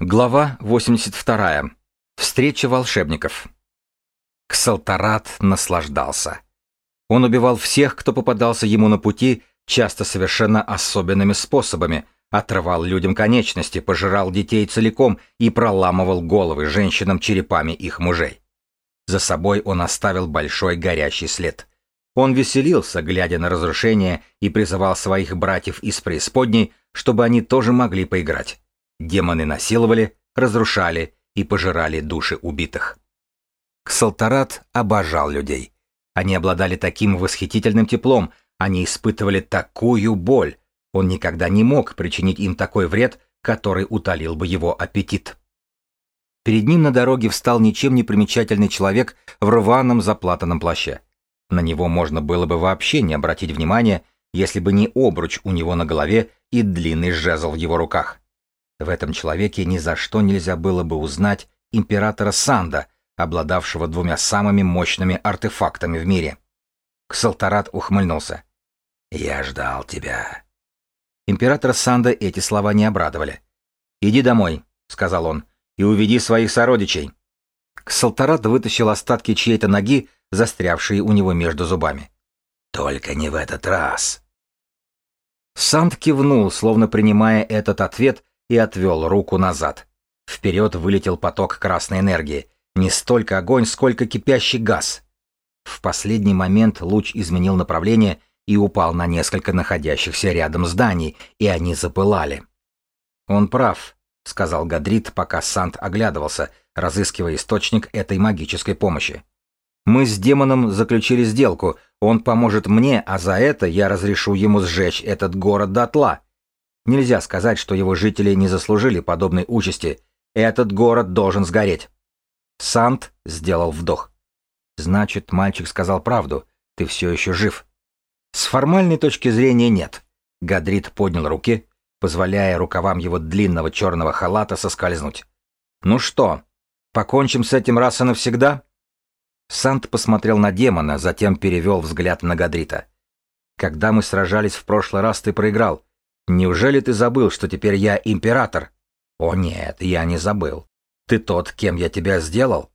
Глава 82. Встреча волшебников. Ксалтарат наслаждался. Он убивал всех, кто попадался ему на пути, часто совершенно особенными способами, отрывал людям конечности, пожирал детей целиком и проламывал головы женщинам черепами их мужей. За собой он оставил большой горящий след. Он веселился, глядя на разрушение, и призывал своих братьев из преисподней, чтобы они тоже могли поиграть. Демоны насиловали, разрушали и пожирали души убитых. Ксалтарат обожал людей. Они обладали таким восхитительным теплом, они испытывали такую боль. Он никогда не мог причинить им такой вред, который утолил бы его аппетит. Перед ним на дороге встал ничем не примечательный человек в рваном заплатанном плаще. На него можно было бы вообще не обратить внимания, если бы не обруч у него на голове и длинный жезл в его руках. В этом человеке ни за что нельзя было бы узнать императора Санда, обладавшего двумя самыми мощными артефактами в мире. Ксалтарат ухмыльнулся. «Я ждал тебя». Императора Санда эти слова не обрадовали. «Иди домой», — сказал он, — «и уведи своих сородичей». Ксалтарат вытащил остатки чьей-то ноги, застрявшие у него между зубами. «Только не в этот раз». Санд кивнул, словно принимая этот ответ, и отвел руку назад. Вперед вылетел поток красной энергии. Не столько огонь, сколько кипящий газ. В последний момент луч изменил направление и упал на несколько находящихся рядом зданий, и они запылали. «Он прав», — сказал Гадрит, пока Сант оглядывался, разыскивая источник этой магической помощи. «Мы с демоном заключили сделку, он поможет мне, а за это я разрешу ему сжечь этот город дотла. Нельзя сказать, что его жители не заслужили подобной участи. Этот город должен сгореть. Сант сделал вдох. Значит, мальчик сказал правду. Ты все еще жив. С формальной точки зрения нет. Гадрит поднял руки, позволяя рукавам его длинного черного халата соскользнуть. Ну что, покончим с этим раз и навсегда? Сант посмотрел на демона, затем перевел взгляд на Гадрита. Когда мы сражались в прошлый раз, ты проиграл. Неужели ты забыл, что теперь я император? О нет, я не забыл. Ты тот, кем я тебя сделал.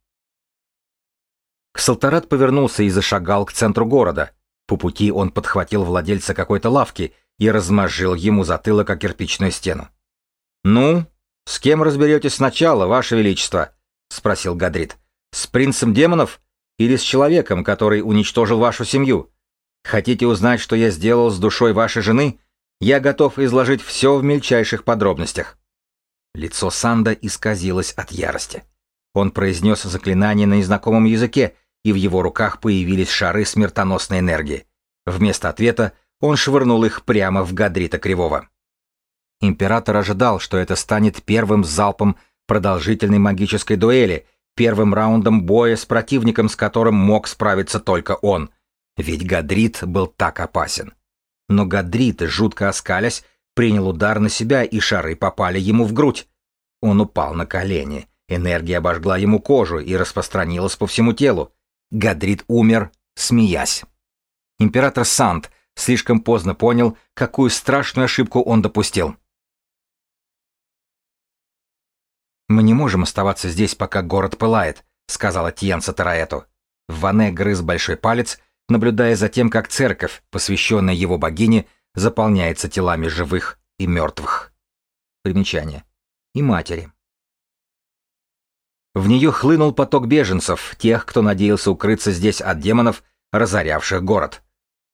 Ксалтарат повернулся и зашагал к центру города. По пути он подхватил владельца какой-то лавки и размозжил ему затылок о кирпичную стену. «Ну, с кем разберетесь сначала, Ваше Величество?» — спросил Гадрит. «С принцем демонов или с человеком, который уничтожил вашу семью? Хотите узнать, что я сделал с душой вашей жены? Я готов изложить все в мельчайших подробностях. Лицо Санда исказилось от ярости. Он произнес заклинание на незнакомом языке, и в его руках появились шары смертоносной энергии. Вместо ответа он швырнул их прямо в Гадрита Кривого. Император ожидал, что это станет первым залпом продолжительной магической дуэли, первым раундом боя с противником, с которым мог справиться только он. Ведь Гадрит был так опасен. Но Гадрит, жутко оскалясь, принял удар на себя, и шары попали ему в грудь. Он упал на колени. Энергия обожгла ему кожу и распространилась по всему телу. Гадрит умер, смеясь. Император Сант слишком поздно понял, какую страшную ошибку он допустил. «Мы не можем оставаться здесь, пока город пылает», — сказала Тьянса Тараэту. Ване грыз большой палец, наблюдая за тем, как церковь, посвященная его богине, заполняется телами живых и мертвых. Примечание. И матери. В нее хлынул поток беженцев, тех, кто надеялся укрыться здесь от демонов, разорявших город.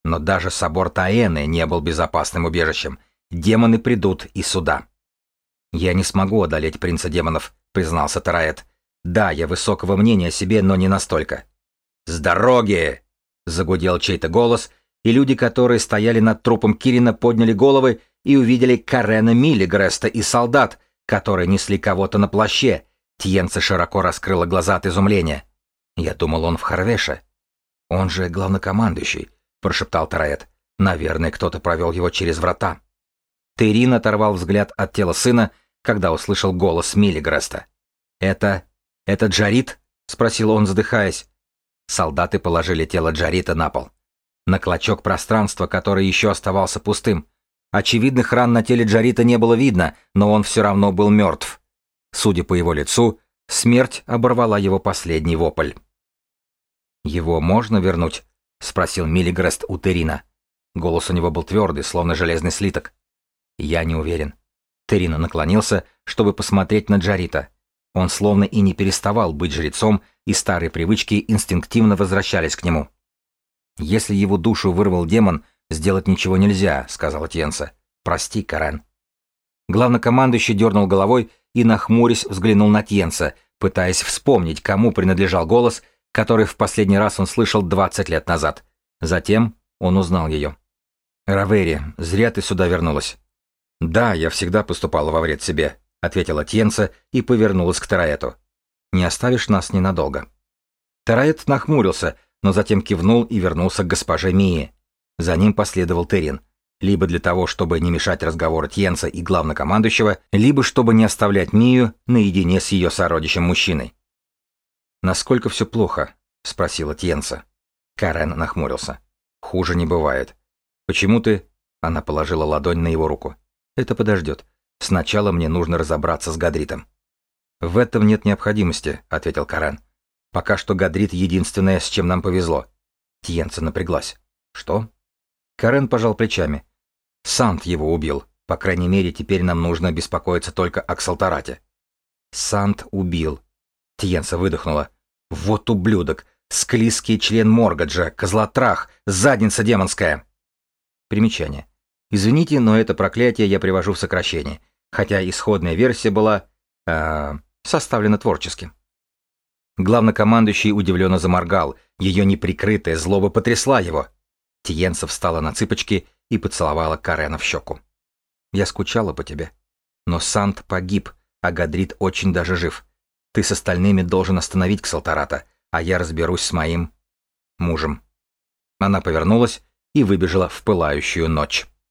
Но даже собор Таэны не был безопасным убежищем. Демоны придут и сюда. «Я не смогу одолеть принца демонов», — признался Тараэт. «Да, я высокого мнения о себе, но не настолько». «С дороги!» Загудел чей-то голос, и люди, которые стояли над трупом Кирина, подняли головы и увидели Карена Миллигреста и солдат, которые несли кого-то на плаще. Тьенца широко раскрыла глаза от изумления. Я думал, он в Харвеше. Он же главнокомандующий, прошептал Тараэт. Наверное, кто-то провел его через врата. Терин оторвал взгляд от тела сына, когда услышал голос Миллигреста. «Это... это Джарит?» — спросил он, задыхаясь. Солдаты положили тело Джарита на пол. На клочок пространства, который еще оставался пустым. Очевидных ран на теле Джарита не было видно, но он все равно был мертв. Судя по его лицу, смерть оборвала его последний вопль. «Его можно вернуть?» — спросил Миллигрест у Терина. Голос у него был твердый, словно железный слиток. «Я не уверен». Терина наклонился, чтобы посмотреть на Джарита. Он словно и не переставал быть жрецом, и старые привычки инстинктивно возвращались к нему. «Если его душу вырвал демон, сделать ничего нельзя», — сказал Тенса. «Прости, Карен». Главнокомандующий дернул головой и, нахмурясь, взглянул на Тьенса, пытаясь вспомнить, кому принадлежал голос, который в последний раз он слышал 20 лет назад. Затем он узнал ее. «Равери, зря ты сюда вернулась». «Да, я всегда поступала во вред себе», — ответила Тьенса и повернулась к Тараэту. «Не оставишь нас ненадолго». Тараэт нахмурился, но затем кивнул и вернулся к госпоже Мии. За ним последовал Терин. Либо для того, чтобы не мешать разговору Тьенса и главнокомандующего, либо чтобы не оставлять Мию наедине с ее сородичем-мужчиной. «Насколько все плохо?» — спросила Тьенса. Карен нахмурился. «Хуже не бывает. Почему ты...» Она положила ладонь на его руку. «Это подождет. Сначала мне нужно разобраться с Гадритом». «В этом нет необходимости», — ответил Карен. «Пока что Гадрит — единственное, с чем нам повезло». Тьенца напряглась. «Что?» Карен пожал плечами. «Сант его убил. По крайней мере, теперь нам нужно беспокоиться только о Ксалтарате». «Сант убил», Тьенса выдохнула. «Вот ублюдок! Склизкий член Моргаджа, козлотрах, задница демонская!» Примечание. Извините, но это проклятие я привожу в сокращение, хотя исходная версия была... Э, составлена творчески. Главнокомандующий удивленно заморгал, ее неприкрытая злоба потрясла его. Тиенса встала на цыпочки и поцеловала Карена в щеку. «Я скучала по тебе. Но Сант погиб, а Гадрит очень даже жив. Ты с остальными должен остановить Ксалтарата, а я разберусь с моим... мужем». Она повернулась и выбежала в пылающую ночь.